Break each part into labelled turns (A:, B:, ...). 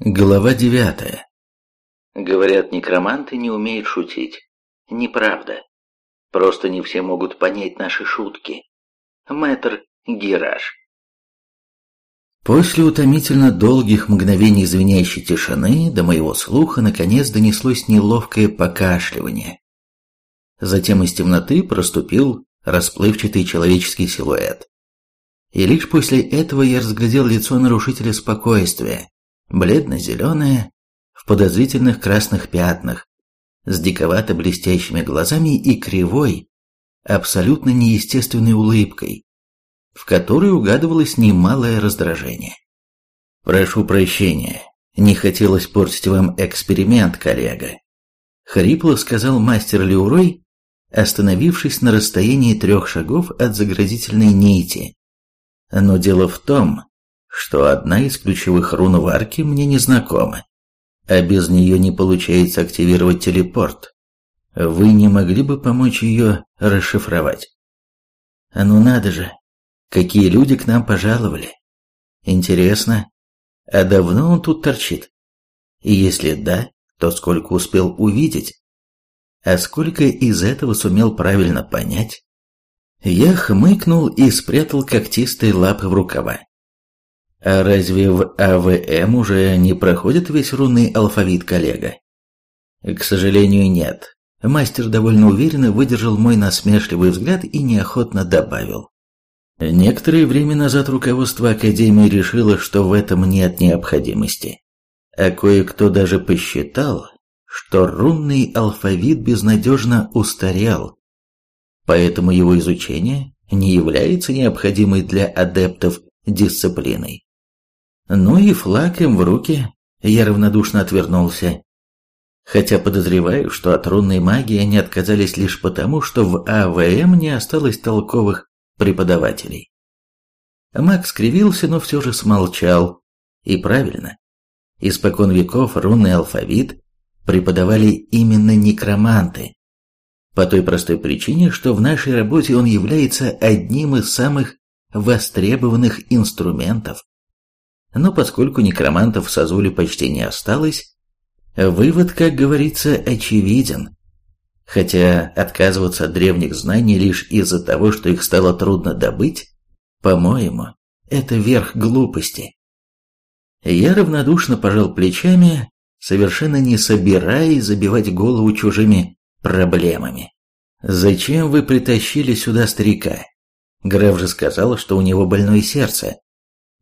A: Глава девятая. Говорят, некроманты не умеют шутить. Неправда. Просто не все могут понять наши шутки. Мэтр Гираж. После утомительно долгих мгновений звенящей тишины до моего слуха наконец донеслось неловкое покашливание. Затем из темноты проступил расплывчатый человеческий силуэт. И лишь после этого я разглядел лицо нарушителя спокойствия, бледно-зеленая, в подозрительных красных пятнах, с диковато блестящими глазами и кривой, абсолютно неестественной улыбкой, в которой угадывалось немалое раздражение. «Прошу прощения, не хотелось портить вам эксперимент, коллега», — хрипло сказал мастер Леурой, остановившись на расстоянии трех шагов от заградительной нити. «Но дело в том, что одна из ключевых рун в арке мне не знакома, а без нее не получается активировать телепорт. Вы не могли бы помочь ее расшифровать? А ну надо же, какие люди к нам пожаловали. Интересно, а давно он тут торчит? И если да, то сколько успел увидеть? А сколько из этого сумел правильно понять? Я хмыкнул и спрятал когтистые лапы в рукава. А разве в АВМ уже не проходит весь рунный алфавит, коллега? К сожалению, нет. Мастер довольно уверенно выдержал мой насмешливый взгляд и неохотно добавил. Некоторое время назад руководство Академии решило, что в этом нет необходимости. А кое-кто даже посчитал, что рунный алфавит безнадежно устарел. Поэтому его изучение не является необходимой для адептов дисциплиной. Ну и флаг им в руки, я равнодушно отвернулся. Хотя подозреваю, что от рунной магии они отказались лишь потому, что в АВМ не осталось толковых преподавателей. Маг скривился, но все же смолчал. И правильно. Испокон веков рунный алфавит преподавали именно некроманты. По той простой причине, что в нашей работе он является одним из самых востребованных инструментов но поскольку некромантов в Сазуле почти не осталось, вывод, как говорится, очевиден. Хотя отказываться от древних знаний лишь из-за того, что их стало трудно добыть, по-моему, это верх глупости. Я равнодушно пожал плечами, совершенно не собираясь забивать голову чужими проблемами. «Зачем вы притащили сюда старика?» Граф же сказал, что у него больное сердце,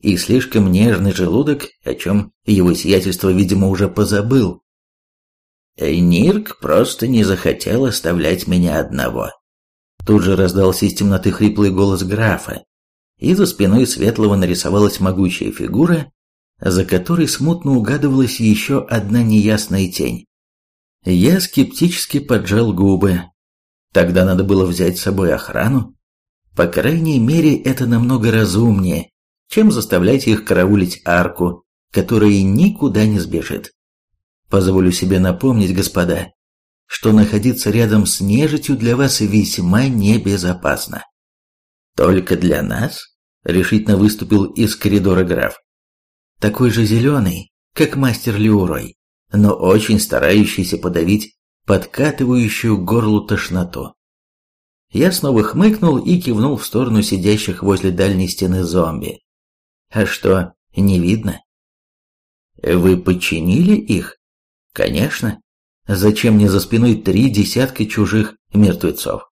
A: и слишком нежный желудок, о чем его сиятельство, видимо, уже позабыл. Нирк просто не захотел оставлять меня одного. Тут же раздался из темноты хриплый голос графа, и за спиной Светлого нарисовалась могучая фигура, за которой смутно угадывалась еще одна неясная тень. Я скептически поджал губы. Тогда надо было взять с собой охрану. По крайней мере, это намного разумнее, чем заставлять их караулить арку, которая никуда не сбежит. Позволю себе напомнить, господа, что находиться рядом с нежитью для вас весьма небезопасно. Только для нас? Решительно выступил из коридора граф. Такой же зеленый, как мастер Леурой, но очень старающийся подавить подкатывающую горлу тошноту. Я снова хмыкнул и кивнул в сторону сидящих возле дальней стены зомби. А что, не видно? Вы подчинили их? Конечно. Зачем мне за спиной три десятка чужих мертвецов?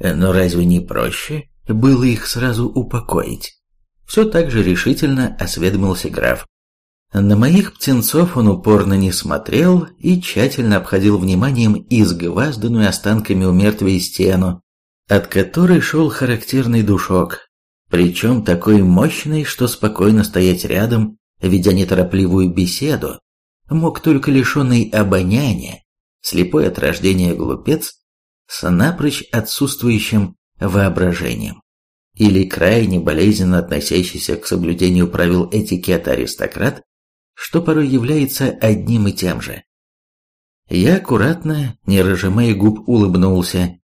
A: Но разве не проще было их сразу упокоить? Все так же решительно осведомился граф. На моих птенцов он упорно не смотрел и тщательно обходил вниманием изгвазданную останками у мертвей стену, от которой шел характерный душок, причем такой мощный, что спокойно стоять рядом, ведя неторопливую беседу, мог только лишенный обоняния, слепой от рождения глупец, с напрочь отсутствующим воображением, или крайне болезненно относящийся к соблюдению правил этикета аристократ, что порой является одним и тем же. Я аккуратно, не разжимая губ, улыбнулся.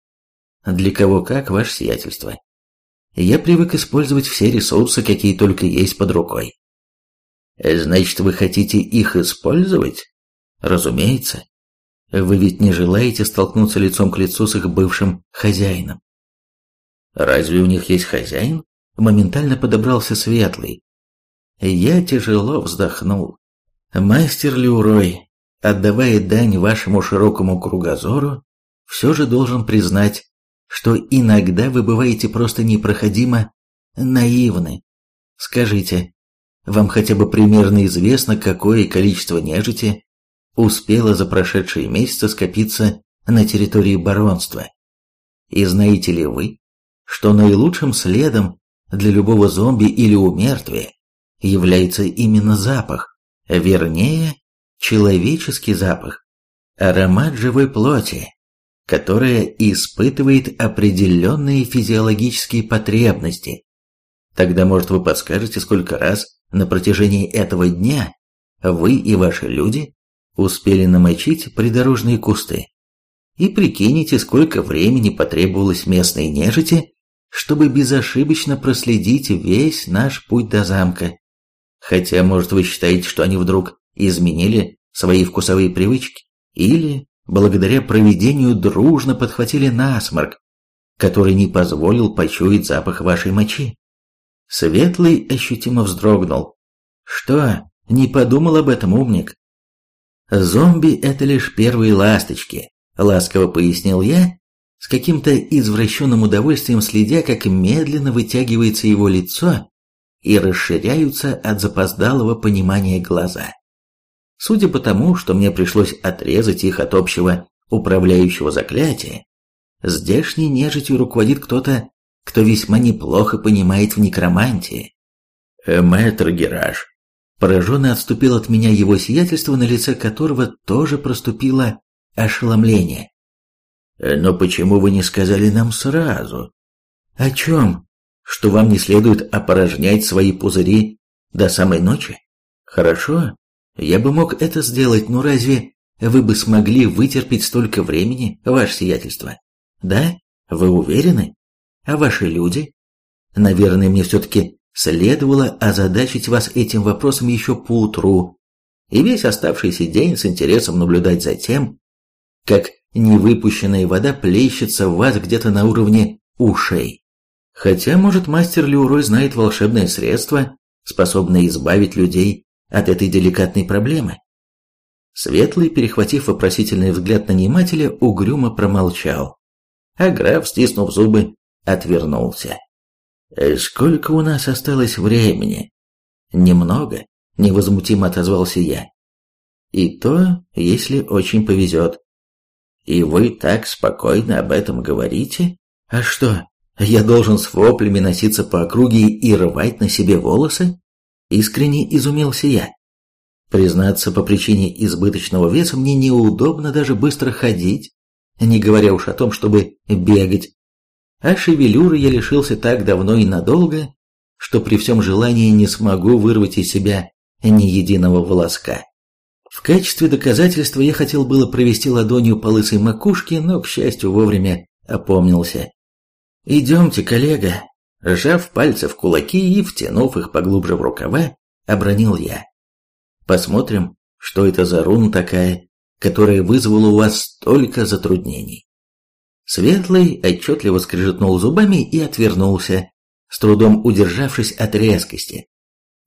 A: Для кого как, ваше сиятельство я привык использовать все ресурсы, какие только есть под рукой. Значит, вы хотите их использовать? Разумеется. Вы ведь не желаете столкнуться лицом к лицу с их бывшим хозяином. Разве у них есть хозяин? Моментально подобрался Светлый. Я тяжело вздохнул. Мастер Люрой, отдавая дань вашему широкому кругозору, все же должен признать, что иногда вы бываете просто непроходимо наивны. Скажите, вам хотя бы примерно известно, какое количество нежити успело за прошедшие месяцы скопиться на территории баронства? И знаете ли вы, что наилучшим следом для любого зомби или умертвия является именно запах, вернее, человеческий запах, аромат живой плоти, которая испытывает определенные физиологические потребности. Тогда, может, вы подскажете, сколько раз на протяжении этого дня вы и ваши люди успели намочить придорожные кусты. И прикинете, сколько времени потребовалось местной нежити, чтобы безошибочно проследить весь наш путь до замка. Хотя, может, вы считаете, что они вдруг изменили свои вкусовые привычки, или, благодаря проведению, дружно подхватили насморк, который не позволил почуять запах вашей мочи. Светлый ощутимо вздрогнул. Что, не подумал об этом умник? Зомби — это лишь первые ласточки, ласково пояснил я, с каким-то извращенным удовольствием следя, как медленно вытягивается его лицо и расширяются от запоздалого понимания глаза. Судя по тому, что мне пришлось отрезать их от общего управляющего заклятия, здешней нежитью руководит кто-то кто весьма неплохо понимает в некромантии. Э, «Мэтр Гераж», пораженно отступил от меня его сиятельство, на лице которого тоже проступило ошеломление. «Э, «Но почему вы не сказали нам сразу?» «О чем? Что вам не следует опорожнять свои пузыри до самой ночи? Хорошо, я бы мог это сделать, но разве вы бы смогли вытерпеть столько времени, ваше сиятельство? Да? Вы уверены?» А ваши люди? Наверное, мне все-таки следовало озадачить вас этим вопросом еще поутру и весь оставшийся день с интересом наблюдать за тем, как невыпущенная вода плещется в вас где-то на уровне ушей. Хотя, может, мастер Леурой знает волшебное средство, способное избавить людей от этой деликатной проблемы. Светлый, перехватив вопросительный взгляд нанимателя, угрюмо промолчал. А граф, стиснув зубы, отвернулся. «Э, «Сколько у нас осталось времени?» «Немного», — невозмутимо отозвался я. «И то, если очень повезет». «И вы так спокойно об этом говорите? А что, я должен с воплями носиться по округе и рвать на себе волосы?» Искренне изумился я. Признаться, по причине избыточного веса мне неудобно даже быстро ходить, не говоря уж о том, чтобы бегать а шевелюры я лишился так давно и надолго, что при всем желании не смогу вырвать из себя ни единого волоска. В качестве доказательства я хотел было провести ладонью по лысой макушке, но, к счастью, вовремя опомнился. «Идемте, коллега!» Сжав пальцы в кулаки и втянув их поглубже в рукава, обронил я. «Посмотрим, что это за руна такая, которая вызвала у вас столько затруднений». Светлый отчетливо скрежетнул зубами и отвернулся, с трудом удержавшись от резкости.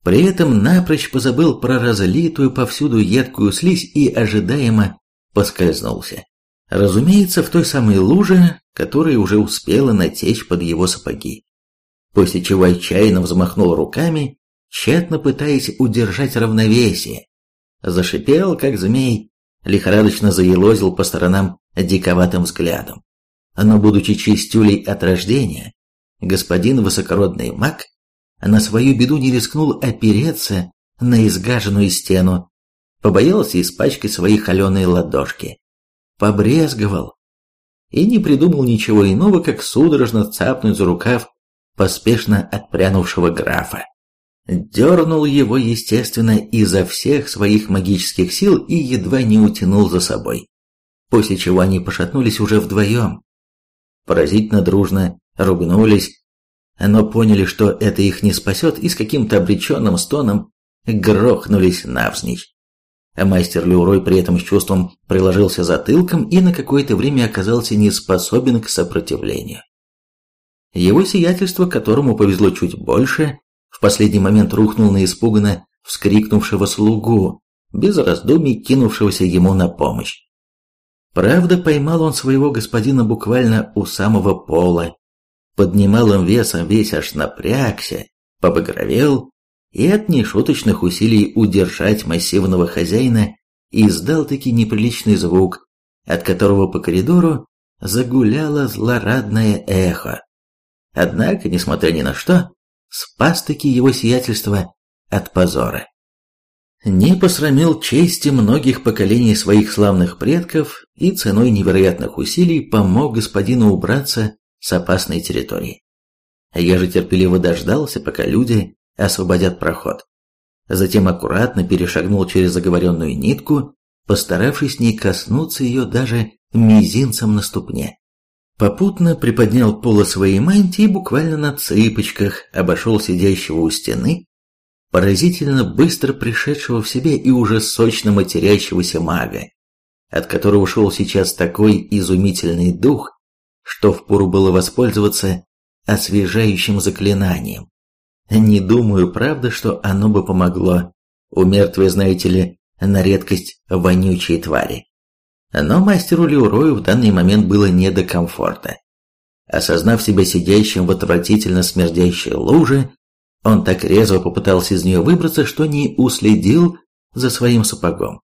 A: При этом напрочь позабыл про разлитую повсюду едкую слизь и ожидаемо поскользнулся. Разумеется, в той самой луже, которая уже успела натечь под его сапоги. После чего отчаянно взмахнул руками, тщетно пытаясь удержать равновесие. Зашипел, как змей, лихорадочно заелозил по сторонам диковатым взглядом но, будучи чистюлей от рождения, господин высокородный маг на свою беду не рискнул опереться на изгаженную стену, побоялся испачкать свои холеные ладошки, побрезговал и не придумал ничего иного, как судорожно цапнуть за рукав поспешно отпрянувшего графа. Дернул его, естественно, изо всех своих магических сил и едва не утянул за собой, после чего они пошатнулись уже вдвоем, поразительно дружно ругнулись, но поняли, что это их не спасет, и с каким-то обреченным стоном грохнулись навзничь. Мастер Люрой при этом с чувством приложился затылком и на какое-то время оказался не способен к сопротивлению. Его сиятельство, которому повезло чуть больше, в последний момент рухнул на испуганно вскрикнувшего слугу, без раздумий кинувшегося ему на помощь. Правда, поймал он своего господина буквально у самого пола. Под немалым весом весь аж напрягся, побагровел и от нешуточных усилий удержать массивного хозяина издал таки неприличный звук, от которого по коридору загуляло злорадное эхо. Однако, несмотря ни на что, спас-таки его сиятельство от позора. Не посрамил чести многих поколений своих славных предков и ценой невероятных усилий помог господину убраться с опасной территории. Я же терпеливо дождался, пока люди освободят проход. Затем аккуратно перешагнул через заговоренную нитку, постаравшись не коснуться ее даже мизинцем на ступне. Попутно приподнял поло своей мантии и буквально на цыпочках обошел сидящего у стены, поразительно быстро пришедшего в себя и уже сочно матерящегося мага, от которого шел сейчас такой изумительный дух, что впору было воспользоваться освежающим заклинанием. Не думаю, правда, что оно бы помогло. У мертвой, знаете ли, на редкость вонючие твари. Но мастеру Леурою в данный момент было не до комфорта. Осознав себя сидящим в отвратительно смердящей луже, он так резво попытался из нее выбраться, что не уследил за своим сапогом.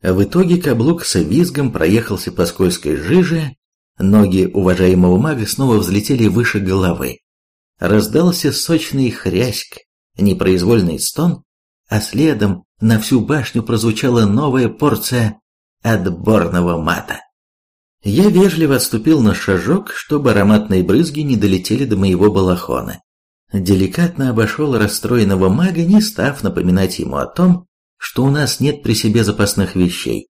A: В итоге каблук с визгом проехался по скользкой жиже, ноги уважаемого мага снова взлетели выше головы. Раздался сочный хряськ, непроизвольный стон, а следом на всю башню прозвучала новая порция отборного мата. Я вежливо отступил на шажок, чтобы ароматные брызги не долетели до моего балахона. Деликатно обошел расстроенного мага, не став напоминать ему о том, что у нас нет при себе запасных вещей.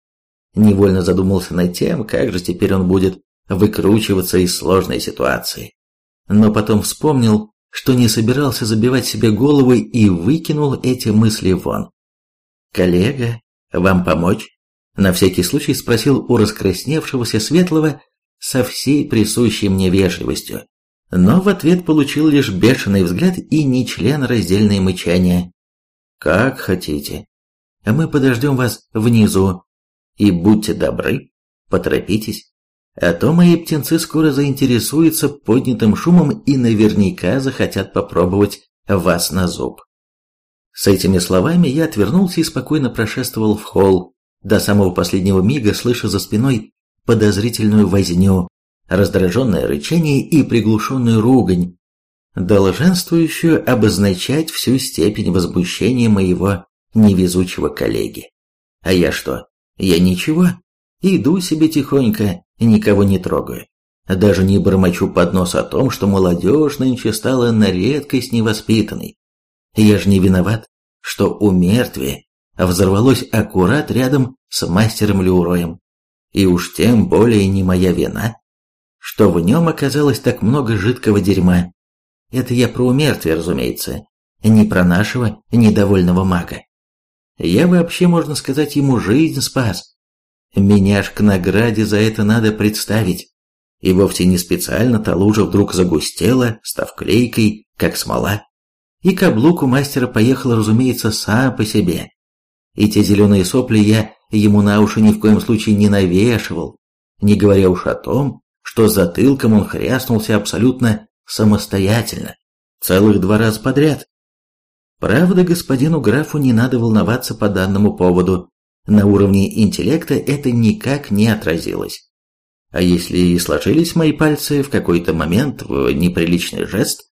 A: Невольно задумался над тем, как же теперь он будет выкручиваться из сложной ситуации. Но потом вспомнил, что не собирался забивать себе голову и выкинул эти мысли вон. «Коллега, вам помочь?» На всякий случай спросил у раскрасневшегося светлого со всей присущей мне вежливостью. Но в ответ получил лишь бешеный взгляд и нечленораздельное мычание. «Как хотите. Мы подождем вас внизу. И будьте добры, поторопитесь, а то мои птенцы скоро заинтересуются поднятым шумом и наверняка захотят попробовать вас на зуб». С этими словами я отвернулся и спокойно прошествовал в холл, до самого последнего мига слыша за спиной подозрительную возню, раздраженное рычание и приглушенную ругань, долженствующую обозначать всю степень возмущения моего невезучего коллеги. А я что? Я ничего. Иду себе тихонько, никого не трогаю. Даже не бормочу под нос о том, что молодежь нынче стала на редкость невоспитанной. Я же не виноват, что у мертвия взорвалось аккурат рядом с мастером Люроем. И уж тем более не моя вина, что в нем оказалось так много жидкого дерьма. Это я про умертвие, разумеется, не про нашего недовольного мага. Я вообще, можно сказать, ему жизнь спас. Меня ж к награде за это надо представить. И вовсе не специально та лужа вдруг загустела, став клейкой, как смола. И каблук у мастера поехал, разумеется, сам по себе. И те зеленые сопли я ему на уши ни в коем случае не навешивал, не говоря уж о том, что затылком он хряснулся абсолютно самостоятельно, целых два раза подряд. Правда, господину графу не надо волноваться по данному поводу, на уровне интеллекта это никак не отразилось. А если и сложились мои пальцы в какой-то момент в неприличный жест,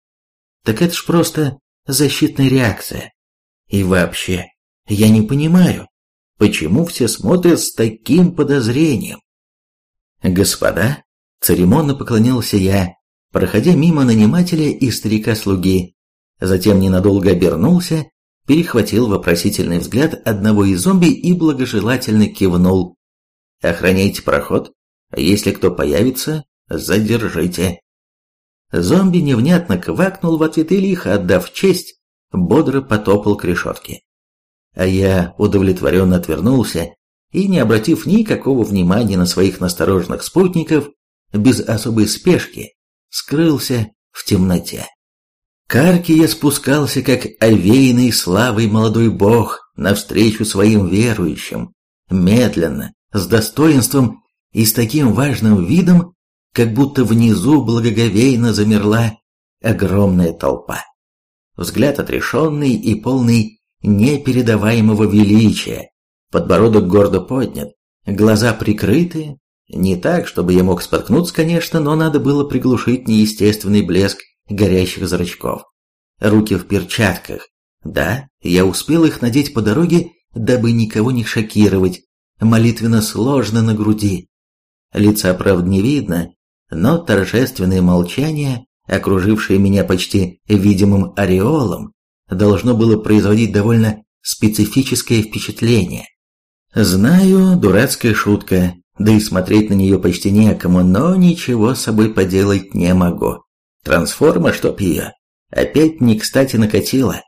A: так это ж просто защитная реакция. И вообще, я не понимаю, почему все смотрят с таким подозрением. Господа, Церемонно поклонился я, проходя мимо нанимателя и старика-слуги. Затем ненадолго обернулся, перехватил вопросительный взгляд одного из зомби и благожелательно кивнул. «Охраняйте проход. Если кто появится, задержите». Зомби невнятно квакнул в ответ и лихо, отдав честь, бодро потопал к решетке. А я удовлетворенно отвернулся и, не обратив никакого внимания на своих настороженных спутников, без особой спешки скрылся в темноте. К арке я спускался, как овеянный славой молодой бог, навстречу своим верующим, медленно, с достоинством и с таким важным видом, как будто внизу благоговейно замерла огромная толпа. Взгляд отрешенный и полный непередаваемого величия, подбородок гордо поднят, глаза прикрыты, не так, чтобы я мог споткнуться, конечно, но надо было приглушить неестественный блеск горящих зрачков. Руки в перчатках. Да, я успел их надеть по дороге, дабы никого не шокировать, молитвенно сложно на груди. Лица, правда, не видно, но торжественное молчание, окружившее меня почти видимым ореолом, должно было производить довольно специфическое впечатление. Знаю, дурацкая шутка, да и смотреть на нее почти некому, но ничего с собой поделать не могу. Трансформа, чтоб ее, опять не кстати накатила.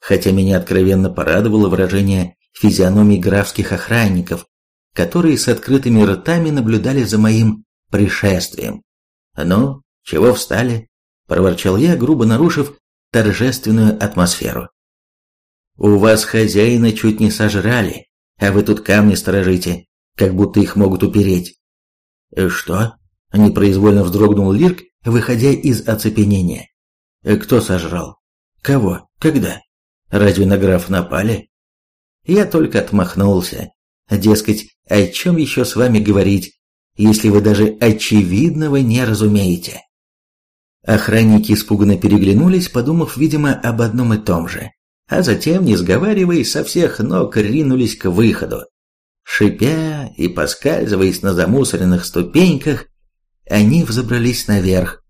A: Хотя меня откровенно порадовало выражение физиономий графских охранников, которые с открытыми ртами наблюдали за моим пришествием. «Ну, чего встали?» – проворчал я, грубо нарушив торжественную атмосферу. «У вас хозяина чуть не сожрали, а вы тут камни сторожите, как будто их могут упереть». «Э, «Что?» – непроизвольно вздрогнул Лирк, выходя из оцепенения. «Э, «Кто сожрал? Кого? Когда? Разве на граф напали?» Я только отмахнулся. Дескать, о чем еще с вами говорить, если вы даже очевидного не разумеете? Охранники испуганно переглянулись, подумав, видимо, об одном и том же, а затем, не сговариваясь, со всех ног ринулись к выходу. Шипя и поскальзываясь на замусоренных ступеньках, они взобрались наверх,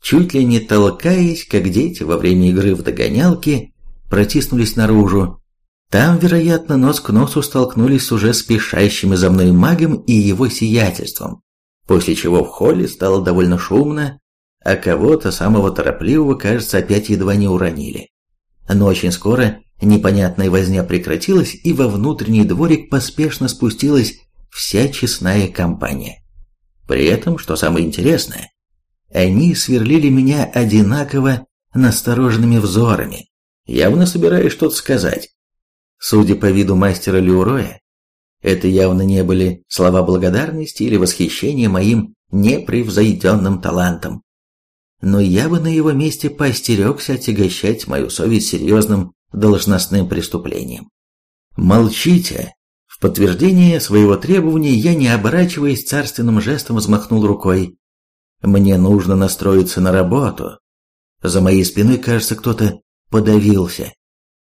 A: чуть ли не толкаясь, как дети во время игры в догонялки, протиснулись наружу, там, вероятно, нос к носу столкнулись с уже спешащими за мной магом и его сиятельством, после чего в холле стало довольно шумно, а кого-то самого торопливого, кажется, опять едва не уронили. Но очень скоро непонятная возня прекратилась, и во внутренний дворик поспешно спустилась вся честная компания. При этом, что самое интересное, они сверлили меня одинаково настороженными взорами, явно собираясь что-то сказать. Судя по виду мастера Люроя, это явно не были слова благодарности или восхищения моим непревзойденным талантом. Но я бы на его месте поостерегся отягощать мою совесть серьезным должностным преступлением. «Молчите!» В подтверждение своего требования я, не оборачиваясь, царственным жестом взмахнул рукой. «Мне нужно настроиться на работу». За моей спиной, кажется, кто-то подавился.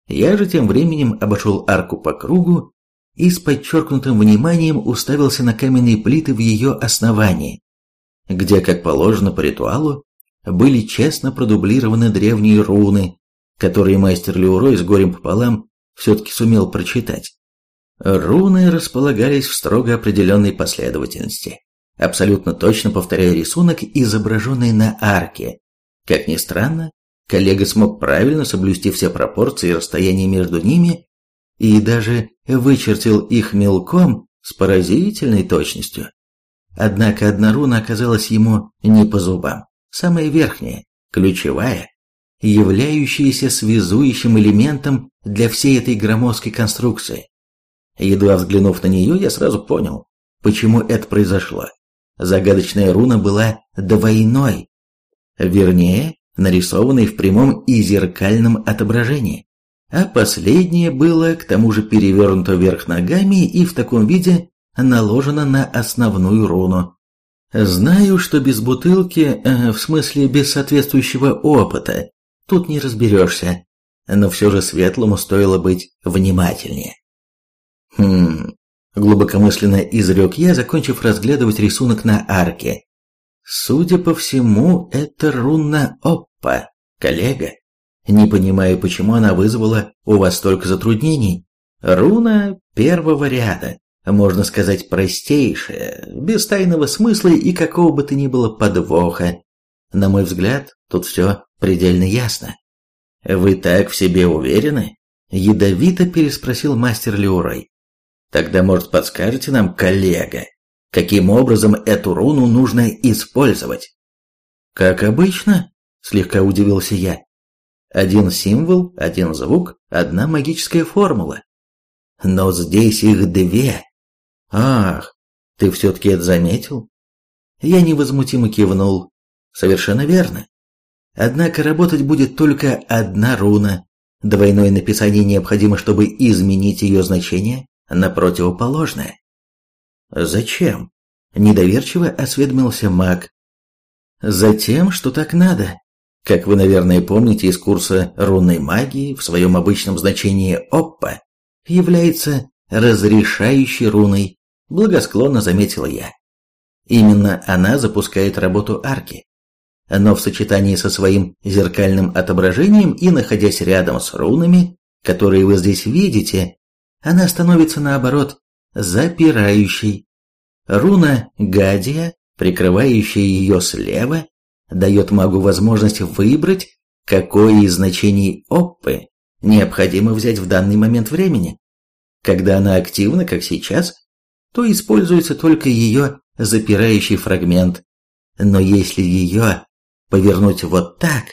A: Я же тем временем обошел арку по кругу и с подчеркнутым вниманием уставился на каменные плиты в ее основании, где, как положено по ритуалу, были честно продублированы древние руны, которые мастер Леурой с горем пополам все-таки сумел прочитать. Руны располагались в строго определенной последовательности, абсолютно точно повторяя рисунок, изображенный на арке. Как ни странно, Коллега смог правильно соблюсти все пропорции и расстояние между ними и даже вычертил их мелком с поразительной точностью. Однако одна руна оказалась ему не по зубам. Самая верхняя, ключевая, являющаяся связующим элементом для всей этой громоздкой конструкции. Едва взглянув на нее, я сразу понял, почему это произошло. Загадочная руна была двойной. Вернее, нарисованной в прямом и зеркальном отображении. А последнее было к тому же перевернуто вверх ногами и в таком виде наложено на основную руну. Знаю, что без бутылки, э, в смысле без соответствующего опыта, тут не разберешься, но все же светлому стоило быть внимательнее. Хм, глубокомысленно изрек я, закончив разглядывать рисунок на арке. Судя по всему, это руна Оппа, коллега. Не понимаю, почему она вызвала у вас столько затруднений. Руна первого ряда, можно сказать, простейшая, без тайного смысла и какого бы то ни было подвоха. На мой взгляд, тут все предельно ясно. Вы так в себе уверены? Ядовито переспросил мастер Леурой. Тогда, может, подскажете нам, коллега, каким образом эту руну нужно использовать? Как обычно, слегка удивился я. Один символ, один звук, одна магическая формула. Но здесь их две. Ах, ты все-таки это заметил? Я невозмутимо кивнул. Совершенно верно. Однако работать будет только одна руна. Двойное написание необходимо, чтобы изменить ее значение на противоположное. Зачем? Недоверчиво осведомился маг. Затем, что так надо. Как вы, наверное, помните из курса рунной магии, в своем обычном значении «оппа» является разрешающей руной, благосклонно заметила я. Именно она запускает работу арки. Но в сочетании со своим зеркальным отображением и находясь рядом с рунами, которые вы здесь видите, она становится наоборот запирающей. Руна Гадия, прикрывающая ее слева, дает магу возможность выбрать, какое из значений Оппы необходимо взять в данный момент времени. Когда она активна, как сейчас, то используется только ее запирающий фрагмент. Но если ее повернуть вот так...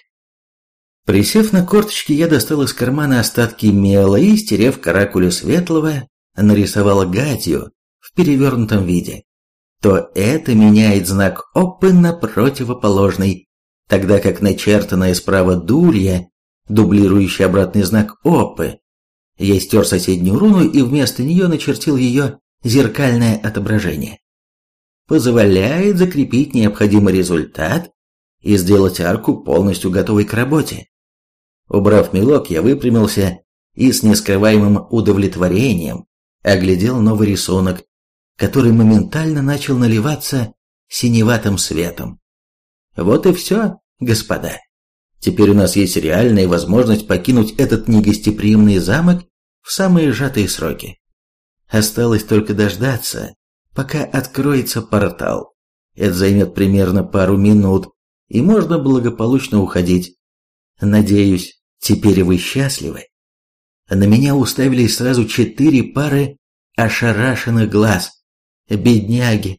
A: Присев на корточки, я достал из кармана остатки мела и, стерев каракулю светлого, нарисовал гадью в перевернутом виде. То это меняет знак Опы на противоположный, тогда как начертанная справа дулья, дублирующий обратный знак Опы, я стер соседнюю руну и вместо нее начертил ее зеркальное отображение. Позволяет закрепить необходимый результат и сделать арку полностью готовой к работе. Убрав мелок, я выпрямился и с нескрываемым удовлетворением оглядел новый рисунок, который моментально начал наливаться синеватым светом. Вот и все, господа. Теперь у нас есть реальная возможность покинуть этот негостеприимный замок в самые сжатые сроки. Осталось только дождаться, пока откроется портал. Это займет примерно пару минут, и можно благополучно уходить. Надеюсь, теперь вы счастливы. На меня уставились сразу четыре пары ошарашенных глаз. Бедняги.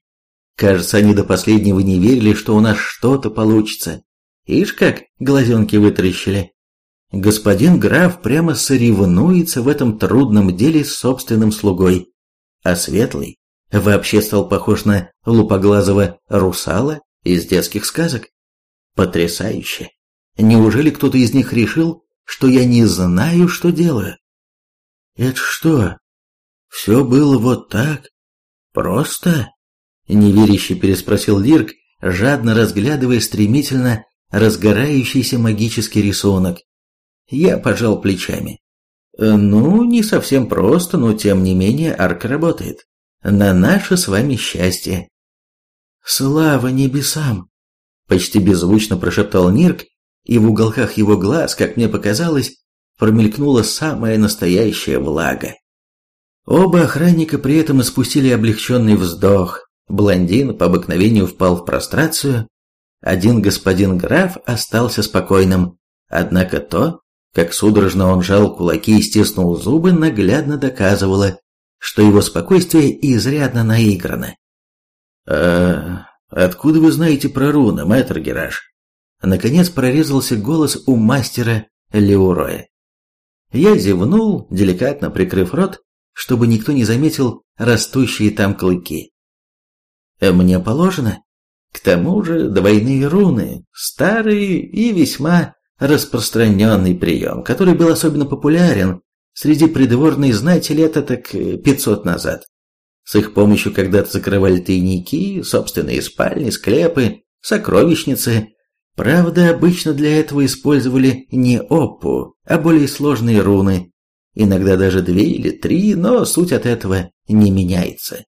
A: Кажется, они до последнего не верили, что у нас что-то получится. Ишь как глазенки вытрящили. Господин граф прямо соревнуется в этом трудном деле с собственным слугой. А Светлый вообще стал похож на лупоглазого русала из детских сказок. Потрясающе! Неужели кто-то из них решил, что я не знаю, что делаю? Это что? Все было вот так? Просто? Неверяще переспросил Лирк, жадно разглядывая стремительно разгорающийся магический рисунок. Я пожал плечами. Ну, не совсем просто, но тем не менее арка работает. На наше с вами счастье. Слава небесам! Почти беззвучно прошептал Нирк, и в уголках его глаз, как мне показалось, промелькнула самая настоящая влага. Оба охранника при этом испустили облегченный вздох. Блондин по обыкновению впал в прострацию. Один господин граф остался спокойным, однако то, как судорожно он жал кулаки и стиснул зубы, наглядно доказывало, что его спокойствие изрядно наиграно. «А «Откуда вы знаете про руны, мэтр Гераш?» Наконец прорезался голос у мастера Леуроя. Я зевнул, деликатно прикрыв рот, чтобы никто не заметил растущие там клыки. «Мне положено. К тому же двойные руны, старый и весьма распространенный прием, который был особенно популярен среди придворной знати лет так пятьсот назад. С их помощью когда-то закрывали тайники, собственные спальни, склепы, сокровищницы. Правда, обычно для этого использовали не оппу, а более сложные руны. Иногда даже две или три, но суть от этого не меняется.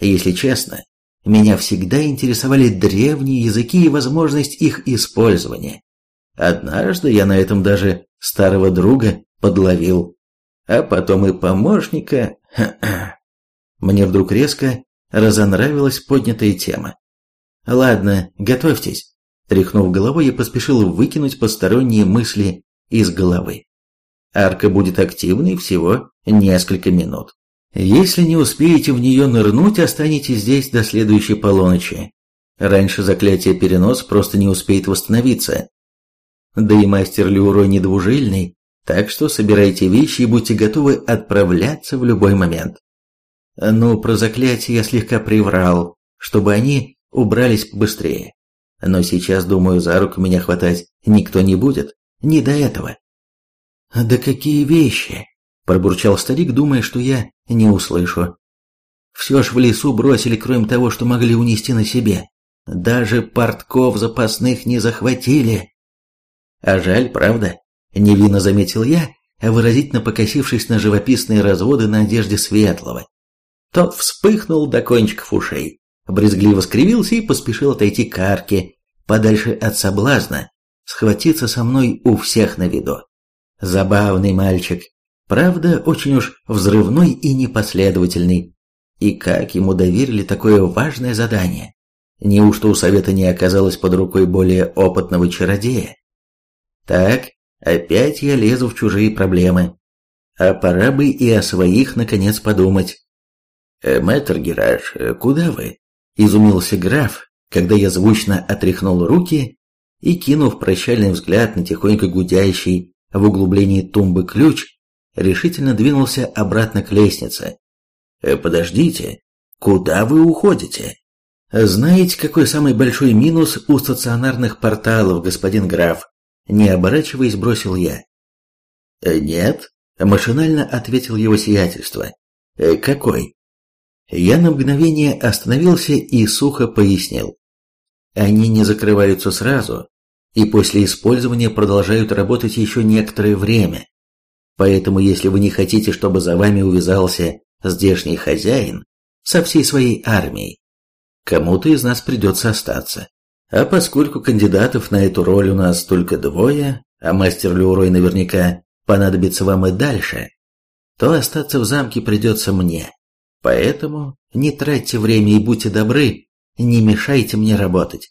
A: Если честно, меня всегда интересовали древние языки и возможность их использования. Однажды я на этом даже старого друга подловил, а потом и помощника. Мне вдруг резко разонравилась поднятая тема. «Ладно, готовьтесь», – тряхнув головой, я поспешил выкинуть посторонние мысли из головы. Арка будет активной всего несколько минут. Если не успеете в нее нырнуть, останетесь здесь до следующей полуночи. Раньше заклятие перенос просто не успеет восстановиться. Да и мастер Люрой недвужильный, так что собирайте вещи и будьте готовы отправляться в любой момент. Ну, про заклятие я слегка приврал, чтобы они убрались побыстрее. Но сейчас, думаю, за руку меня хватать никто не будет, не до этого. «Да какие вещи!» – пробурчал старик, думая, что я не услышу. «Все ж в лесу бросили, кроме того, что могли унести на себе. Даже портков запасных не захватили». «А жаль, правда?» – невинно заметил я, выразительно покосившись на живописные разводы на одежде Светлого. Тот вспыхнул до кончиков ушей, брезгливо скривился и поспешил отойти к арке, подальше от соблазна, схватиться со мной у всех на виду. Забавный мальчик, правда, очень уж взрывной и непоследовательный. И как ему доверили такое важное задание? Неужто у совета не оказалось под рукой более опытного чародея? Так, опять я лезу в чужие проблемы. А пора бы и о своих, наконец, подумать. «Э, «Мэтр Гераш, э, куда вы?» – изумился граф, когда я звучно отряхнул руки и, кинув прощальный взгляд на тихонько гудящий в углублении тумбы ключ, решительно двинулся обратно к лестнице. «Э, «Подождите, куда вы уходите?» «Знаете, какой самый большой минус у стационарных порталов, господин граф?» Не оборачиваясь, бросил я. «Э, «Нет», — машинально ответил его сиятельство. «Э, «Какой?» Я на мгновение остановился и сухо пояснил. Они не закрываются сразу, и после использования продолжают работать еще некоторое время. Поэтому, если вы не хотите, чтобы за вами увязался здешний хозяин со всей своей армией, кому-то из нас придется остаться. А поскольку кандидатов на эту роль у нас только двое, а мастер Люрой наверняка понадобится вам и дальше, то остаться в замке придется мне. Поэтому не тратьте время и будьте добры, не мешайте мне работать.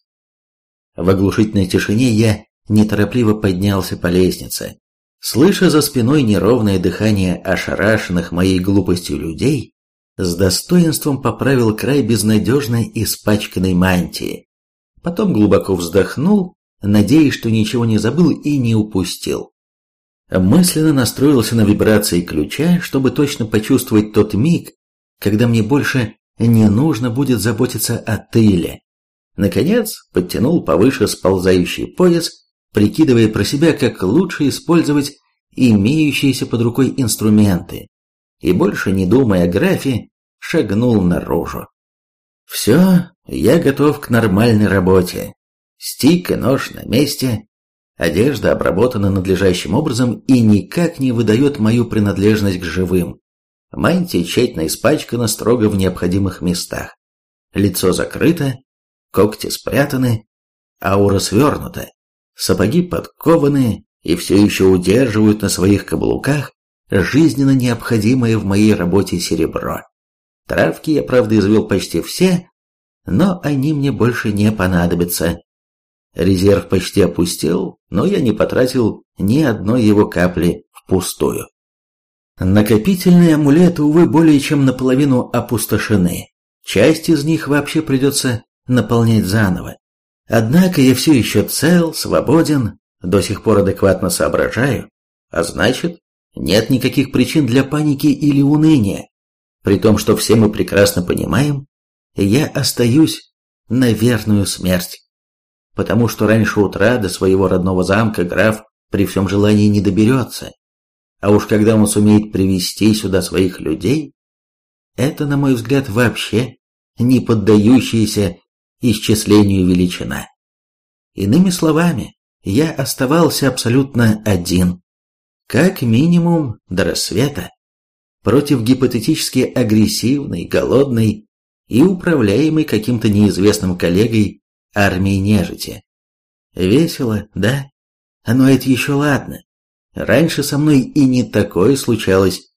A: В оглушительной тишине я неторопливо поднялся по лестнице. Слыша за спиной неровное дыхание ошарашенных моей глупостью людей, с достоинством поправил край безнадежно испачканной мантии. Потом глубоко вздохнул, надеясь, что ничего не забыл и не упустил. Мысленно настроился на вибрации ключа, чтобы точно почувствовать тот миг, когда мне больше не нужно будет заботиться о тыле. Наконец, подтянул повыше сползающий пояс, прикидывая про себя, как лучше использовать имеющиеся под рукой инструменты, и больше не думая о графе, шагнул наружу. Все, я готов к нормальной работе. Стик и нож на месте, одежда обработана надлежащим образом и никак не выдает мою принадлежность к живым. Мантия тщательно испачкана строго в необходимых местах. Лицо закрыто, когти спрятаны, аура свернута, сапоги подкованы и все еще удерживают на своих каблуках жизненно необходимое в моей работе серебро. Травки я, правда, извел почти все, но они мне больше не понадобятся. Резерв почти опустел, но я не потратил ни одной его капли впустую. Накопительные амулеты, увы, более чем наполовину опустошены. Часть из них вообще придется наполнять заново. Однако я все еще цел, свободен, до сих пор адекватно соображаю, а значит, нет никаких причин для паники или уныния. При том, что все мы прекрасно понимаем, я остаюсь на верную смерть. Потому что раньше утра до своего родного замка граф при всем желании не доберется. А уж когда он сумеет привести сюда своих людей, это, на мой взгляд, вообще не поддающаяся исчислению величина. Иными словами, я оставался абсолютно один, как минимум до рассвета, против гипотетически агрессивной, голодной и управляемой каким-то неизвестным коллегой армии нежити. Весело, да? Но это еще ладно. Раньше со мной и не такое случалось.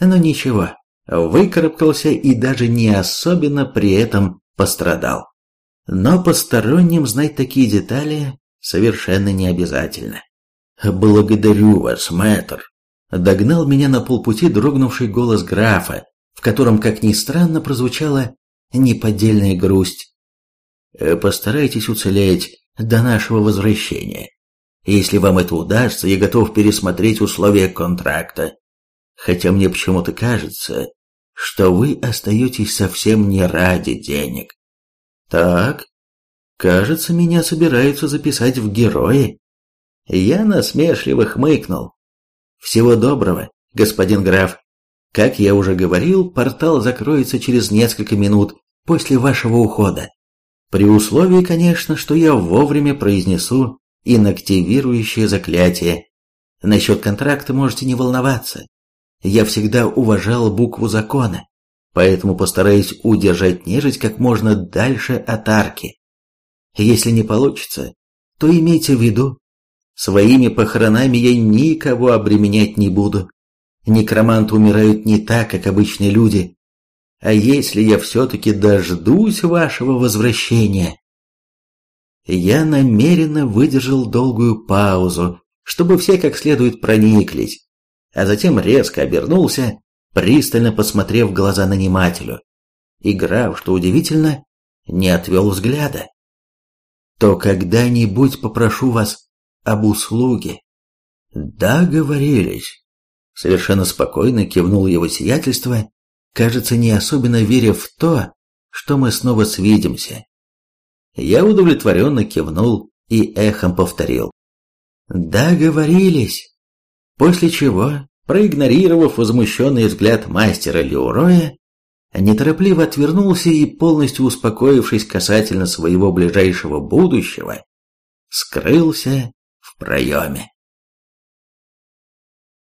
A: Но ничего, выкарабкался и даже не особенно при этом пострадал. Но посторонним знать такие детали совершенно не обязательно. «Благодарю вас, мэтр!» Догнал меня на полпути дрогнувший голос графа, в котором, как ни странно, прозвучала неподдельная грусть. «Э, «Постарайтесь уцелеть до нашего возвращения. Если вам это удастся, я готов пересмотреть условия контракта. Хотя мне почему-то кажется, что вы остаетесь совсем не ради денег. Так, кажется, меня собираются записать в герои. Я насмешливо хмыкнул. Всего доброго, господин граф. Как я уже говорил, портал закроется через несколько минут после вашего ухода. При условии, конечно, что я вовремя произнесу инактивирующее заклятие. Насчет контракта можете не волноваться. Я всегда уважал букву закона, поэтому постараюсь удержать нежить как можно дальше от арки. Если не получится, то имейте в виду, своими похоронами я никого обременять не буду. Некроманты умирают не так, как обычные люди. А если я все-таки дождусь вашего возвращения, я намеренно выдержал долгую паузу, чтобы все как следует прониклись, а затем резко обернулся, пристально посмотрев в глаза нанимателю. И граф, что удивительно, не отвел взгляда. То когда-нибудь попрошу вас об услуге. Договорились. Совершенно спокойно кивнул его сиятельство, кажется, не особенно веря в то, что мы снова свидимся. Я удовлетворенно кивнул и эхом повторил. «Договорились!» После чего, проигнорировав возмущенный взгляд мастера Леуроя, неторопливо отвернулся и, полностью успокоившись касательно своего ближайшего будущего, скрылся проеме.